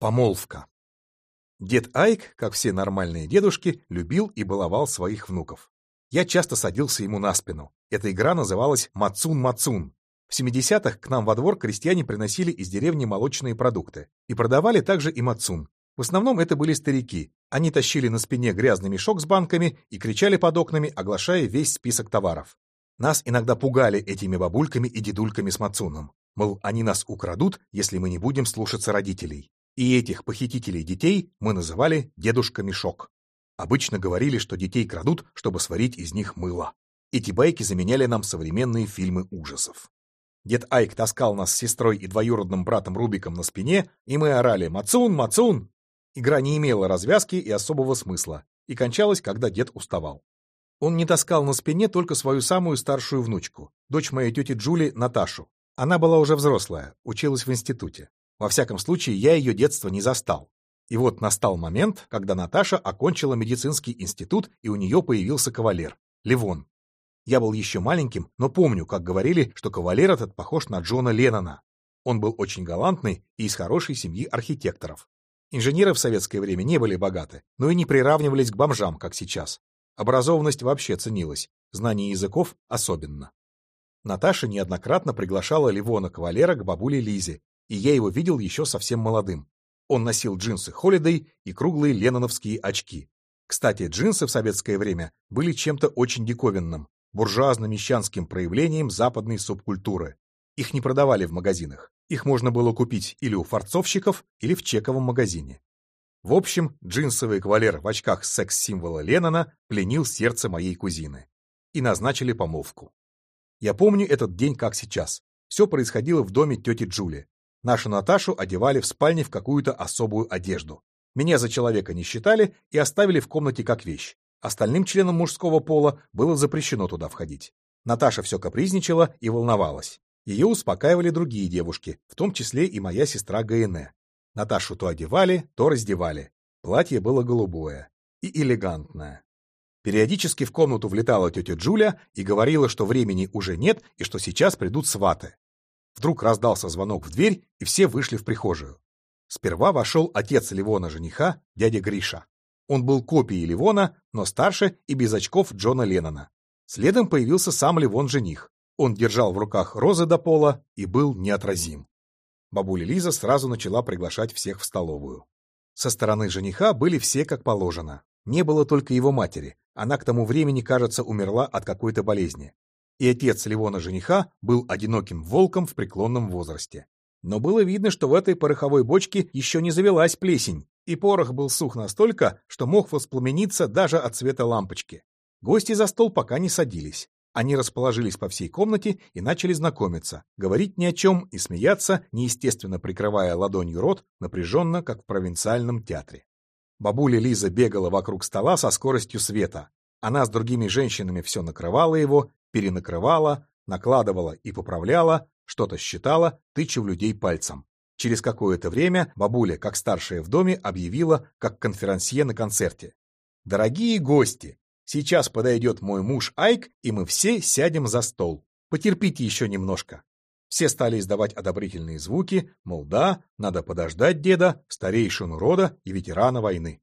Помолвка. Дед Айк, как все нормальные дедушки, любил и баловал своих внуков. Я часто садился ему на спину. Эта игра называлась «Мацун-Мацун». В 70-х к нам во двор крестьяне приносили из деревни молочные продукты и продавали также и мацун. В основном это были старики. Они тащили на спине грязный мешок с банками и кричали под окнами, оглашая весь список товаров. Нас иногда пугали этими бабульками и дедульками с мацуном. Мол, они нас украдут, если мы не будем слушаться родителей и этих похитителей детей мы называли «дедушка Мешок». Обычно говорили, что детей крадут, чтобы сварить из них мыло. Эти байки заменяли нам современные фильмы ужасов. Дед Айк таскал нас с сестрой и двоюродным братом Рубиком на спине, и мы орали «Мацун! Мацун!». Игра не имела развязки и особого смысла, и кончалась, когда дед уставал. Он не таскал на спине только свою самую старшую внучку, дочь моей тети Джули, Наташу. Она была уже взрослая, училась в институте. Во всяком случае, я ее детство не застал. И вот настал момент, когда Наташа окончила медицинский институт, и у нее появился кавалер — Левон. Я был еще маленьким, но помню, как говорили, что кавалер этот похож на Джона Леннона. Он был очень галантный и из хорошей семьи архитекторов. Инженеры в советское время не были богаты, но и не приравнивались к бомжам, как сейчас. Образованность вообще ценилась, знание языков особенно. Наташа неоднократно приглашала Ливона кавалера к бабуле Лизе, и я его видел еще совсем молодым. Он носил джинсы Холидей и круглые ленноновские очки. Кстати, джинсы в советское время были чем-то очень диковинным, буржуазно-мещанским проявлением западной субкультуры. Их не продавали в магазинах. Их можно было купить или у фарцовщиков, или в чековом магазине. В общем, джинсовый кавалер в очках секс-символа Леннона пленил сердце моей кузины. И назначили помолвку. Я помню этот день как сейчас. Все происходило в доме тети Джули. Нашу Наташу одевали в спальне в какую-то особую одежду. Меня за человека не считали и оставили в комнате как вещь. Остальным членам мужского пола было запрещено туда входить. Наташа все капризничала и волновалась. Ее успокаивали другие девушки, в том числе и моя сестра Гаэне. Наташу то одевали, то раздевали. Платье было голубое и элегантное. Периодически в комнату влетала тетя Джуля и говорила, что времени уже нет и что сейчас придут сваты. Вдруг раздался звонок в дверь, и все вышли в прихожую. Сперва вошел отец Ливона жениха, дядя Гриша. Он был копией Ливона, но старше и без очков Джона Леннона. Следом появился сам Ливон жених. Он держал в руках розы до пола и был неотразим. Бабуля Лиза сразу начала приглашать всех в столовую. Со стороны жениха были все как положено. Не было только его матери. Она к тому времени, кажется, умерла от какой-то болезни и отец Ливона жениха был одиноким волком в преклонном возрасте. Но было видно, что в этой пороховой бочке еще не завелась плесень, и порох был сух настолько, что мог воспламениться даже от света лампочки. Гости за стол пока не садились. Они расположились по всей комнате и начали знакомиться, говорить ни о чем и смеяться, неестественно прикрывая ладонью рот, напряженно, как в провинциальном театре. Бабуля Лиза бегала вокруг стола со скоростью света. Она с другими женщинами все накрывала его, перенакрывала, накладывала и поправляла, что-то считала, тыча в людей пальцем. Через какое-то время бабуля, как старшая в доме, объявила, как конферансье на концерте. «Дорогие гости, сейчас подойдет мой муж Айк, и мы все сядем за стол. Потерпите еще немножко». Все стали издавать одобрительные звуки, мол, да, надо подождать деда, старейшину рода и ветерана войны.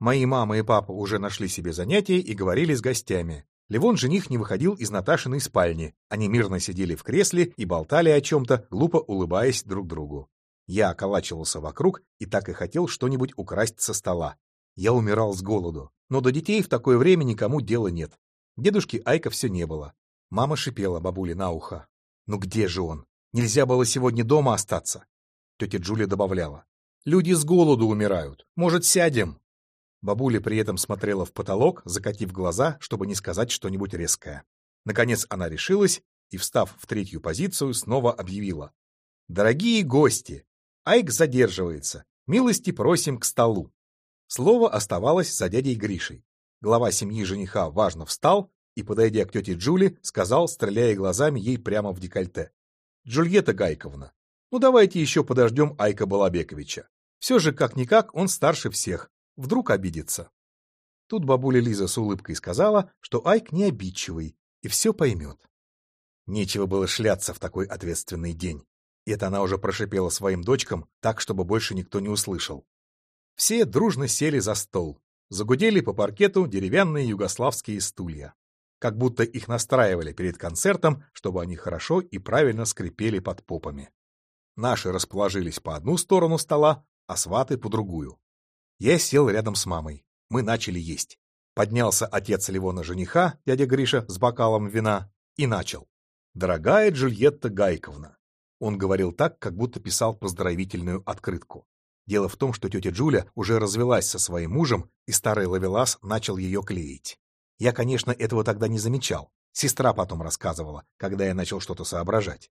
Мои мама и папа уже нашли себе занятия и говорили с гостями. Левон жених не выходил из Наташиной спальни. Они мирно сидели в кресле и болтали о чем-то, глупо улыбаясь друг другу. Я околачивался вокруг и так и хотел что-нибудь украсть со стола. Я умирал с голоду. Но до детей в такое время никому дела нет. Дедушки Айка все не было. Мама шипела бабуле на ухо. «Ну где же он? Нельзя было сегодня дома остаться?» Тетя Джулия добавляла. «Люди с голоду умирают. Может, сядем?» Бабуля при этом смотрела в потолок, закатив глаза, чтобы не сказать что-нибудь резкое. Наконец она решилась и, встав в третью позицию, снова объявила. «Дорогие гости! Айк задерживается. Милости просим к столу». Слово оставалось за дядей Гришей. Глава семьи жениха важно встал и, подойдя к тете Джули, сказал, стреляя глазами ей прямо в декольте. «Джульетта Гайковна, ну давайте еще подождем Айка Балабековича. Все же, как-никак, он старше всех, Вдруг обидится. Тут бабуля Лиза с улыбкой сказала, что Айк не обидчивый и все поймет. Нечего было шляться в такой ответственный день. Это она уже прошипела своим дочкам так, чтобы больше никто не услышал. Все дружно сели за стол. Загудели по паркету деревянные югославские стулья. Как будто их настраивали перед концертом, чтобы они хорошо и правильно скрипели под попами. Наши расположились по одну сторону стола, а сваты по другую. Я сел рядом с мамой. Мы начали есть. Поднялся отец Ливона жениха, дядя Гриша, с бокалом вина, и начал. «Дорогая Джульетта Гайковна». Он говорил так, как будто писал поздравительную открытку. Дело в том, что тетя Джуля уже развелась со своим мужем, и старый Лавелас начал ее клеить. Я, конечно, этого тогда не замечал. Сестра потом рассказывала, когда я начал что-то соображать.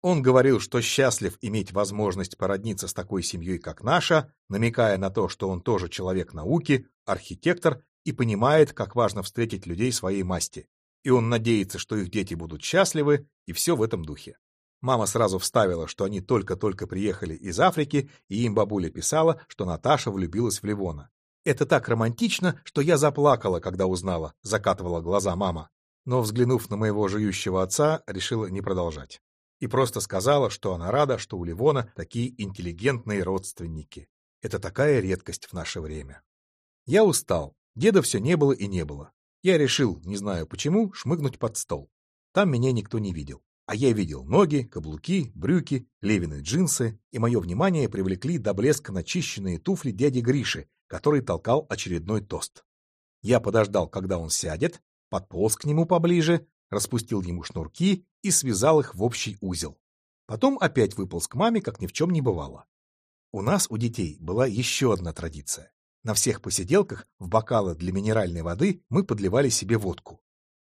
Он говорил, что счастлив иметь возможность породниться с такой семьей, как наша, намекая на то, что он тоже человек науки, архитектор и понимает, как важно встретить людей своей масти. И он надеется, что их дети будут счастливы, и все в этом духе. Мама сразу вставила, что они только-только приехали из Африки, и им бабуля писала, что Наташа влюбилась в Ливона. Это так романтично, что я заплакала, когда узнала, закатывала глаза мама. Но, взглянув на моего жующего отца, решила не продолжать. И просто сказала, что она рада, что у Ливона такие интеллигентные родственники. Это такая редкость в наше время. Я устал. Деда все не было и не было. Я решил, не знаю почему, шмыгнуть под стол. Там меня никто не видел. А я видел ноги, каблуки, брюки, левины джинсы, и мое внимание привлекли до блеска начищенные туфли дяди Гриши, который толкал очередной тост. Я подождал, когда он сядет, подполз к нему поближе, распустил ему шнурки и связал их в общий узел. Потом опять выполз к маме, как ни в чем не бывало. У нас, у детей, была еще одна традиция. На всех посиделках в бокалы для минеральной воды мы подливали себе водку.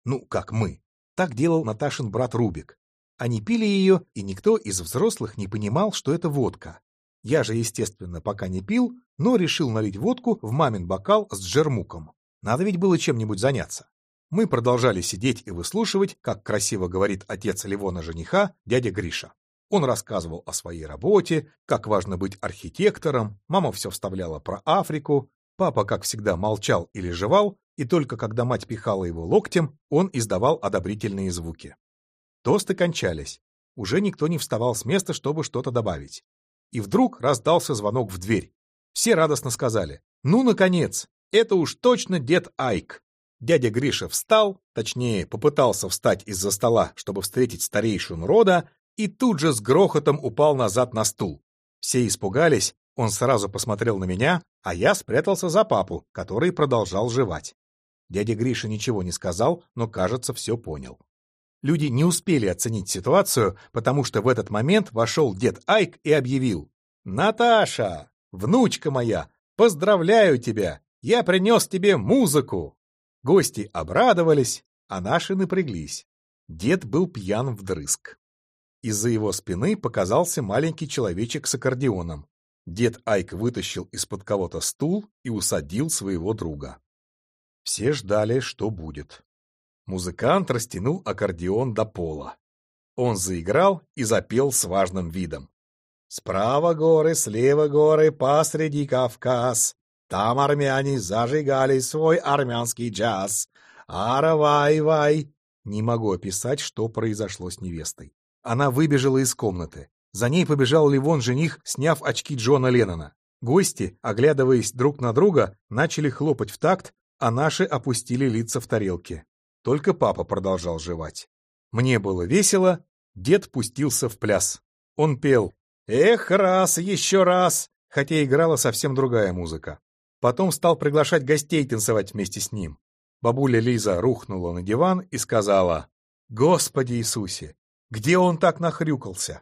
Ну, как мы. Так делал Наташин брат Рубик. Они пили ее, и никто из взрослых не понимал, что это водка. Я же, естественно, пока не пил, но решил налить водку в мамин бокал с джермуком. Надо ведь было чем-нибудь заняться. Мы продолжали сидеть и выслушивать, как красиво говорит отец Ливона жениха, дядя Гриша. Он рассказывал о своей работе, как важно быть архитектором, мама все вставляла про Африку, папа, как всегда, молчал или жевал, и только когда мать пихала его локтем, он издавал одобрительные звуки. Тосты кончались. Уже никто не вставал с места, чтобы что-то добавить. И вдруг раздался звонок в дверь. Все радостно сказали «Ну, наконец! Это уж точно дед Айк!» Дядя Гриша встал, точнее, попытался встать из-за стола, чтобы встретить старейшину рода, и тут же с грохотом упал назад на стул. Все испугались, он сразу посмотрел на меня, а я спрятался за папу, который продолжал жевать. Дядя Гриша ничего не сказал, но, кажется, все понял. Люди не успели оценить ситуацию, потому что в этот момент вошел дед Айк и объявил. «Наташа, внучка моя, поздравляю тебя! Я принес тебе музыку!» Гости обрадовались, а наши напряглись. Дед был пьян вдрызг. Из-за его спины показался маленький человечек с аккордеоном. Дед Айк вытащил из-под кого-то стул и усадил своего друга. Все ждали, что будет. Музыкант растянул аккордеон до пола. Он заиграл и запел с важным видом. «Справа горы, слева горы, посреди Кавказ. Там армяне зажигали свой армянский джаз. Ара-вай-вай!» Не могу описать, что произошло с невестой. Она выбежала из комнаты. За ней побежал Ливон жених, сняв очки Джона Леннона. Гости, оглядываясь друг на друга, начали хлопать в такт, а наши опустили лица в тарелки. Только папа продолжал жевать. Мне было весело, дед пустился в пляс. Он пел «Эх, раз, еще раз!», хотя играла совсем другая музыка. Потом стал приглашать гостей танцевать вместе с ним. Бабуля Лиза рухнула на диван и сказала «Господи Иисусе, где он так нахрюкался?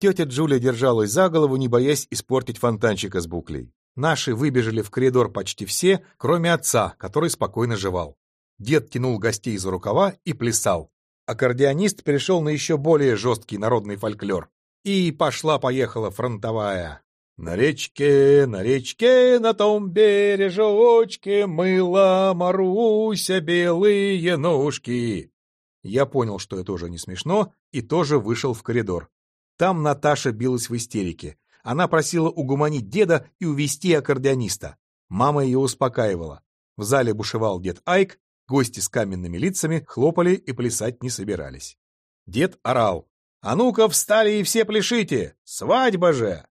Тетя Джулия держалась за голову, не боясь испортить фонтанчика с буклей. Наши выбежали в коридор почти все, кроме отца, который спокойно жевал. Дед тянул гостей за рукава и плясал. Аккордеонист перешел на еще более жесткий народный фольклор. И пошла-поехала фронтовая. На речке, на речке, на том бережочке мыла Маруся белые ножки. Я понял, что это уже не смешно, и тоже вышел в коридор. Там Наташа билась в истерике. Она просила угуманить деда и увести аккордеониста. Мама ее успокаивала. В зале бушевал дед Айк, гости с каменными лицами хлопали и плясать не собирались. Дед орал. А ну-ка встали и все пляшите! Свадьба же!»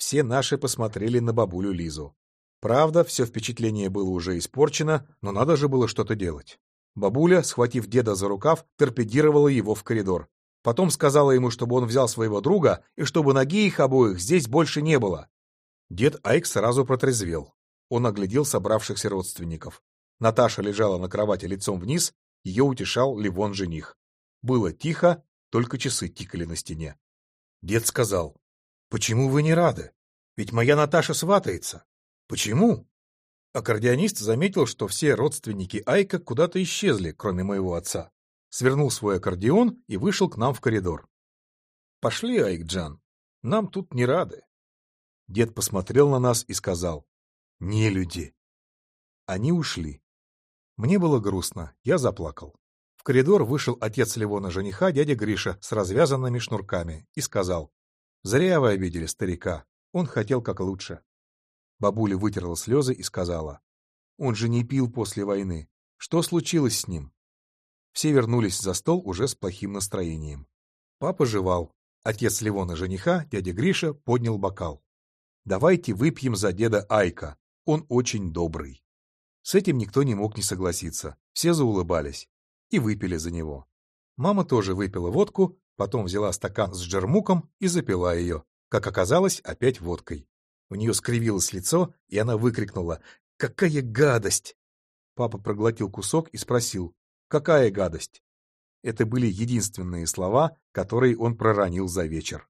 Все наши посмотрели на бабулю Лизу. Правда, все впечатление было уже испорчено, но надо же было что-то делать. Бабуля, схватив деда за рукав, торпедировала его в коридор. Потом сказала ему, чтобы он взял своего друга и чтобы ноги их обоих здесь больше не было. Дед Айк сразу протрезвел. Он оглядел собравшихся родственников. Наташа лежала на кровати лицом вниз, ее утешал Ливон жених. Было тихо, только часы тикали на стене. Дед сказал, «Почему вы не рады? Ведь моя Наташа сватается. Почему?» Аккордеонист заметил, что все родственники Айка куда-то исчезли, кроме моего отца. Свернул свой аккордеон и вышел к нам в коридор. «Пошли, Айк-Джан, нам тут не рады». Дед посмотрел на нас и сказал, «Не люди». Они ушли. Мне было грустно, я заплакал. В коридор вышел отец Левона жениха, дядя Гриша, с развязанными шнурками, и сказал, «Зря вы обидели старика, он хотел как лучше». Бабуля вытерла слезы и сказала, «Он же не пил после войны. Что случилось с ним?» Все вернулись за стол уже с плохим настроением. Папа жевал. Отец Левона жениха, дядя Гриша, поднял бокал. «Давайте выпьем за деда Айка. Он очень добрый». С этим никто не мог не согласиться. Все заулыбались. И выпили за него. Мама тоже выпила водку, потом взяла стакан с джермуком и запила ее. Как оказалось, опять водкой. У нее скривилось лицо, и она выкрикнула «Какая гадость!». Папа проглотил кусок и спросил «Какая гадость?». Это были единственные слова, которые он проронил за вечер.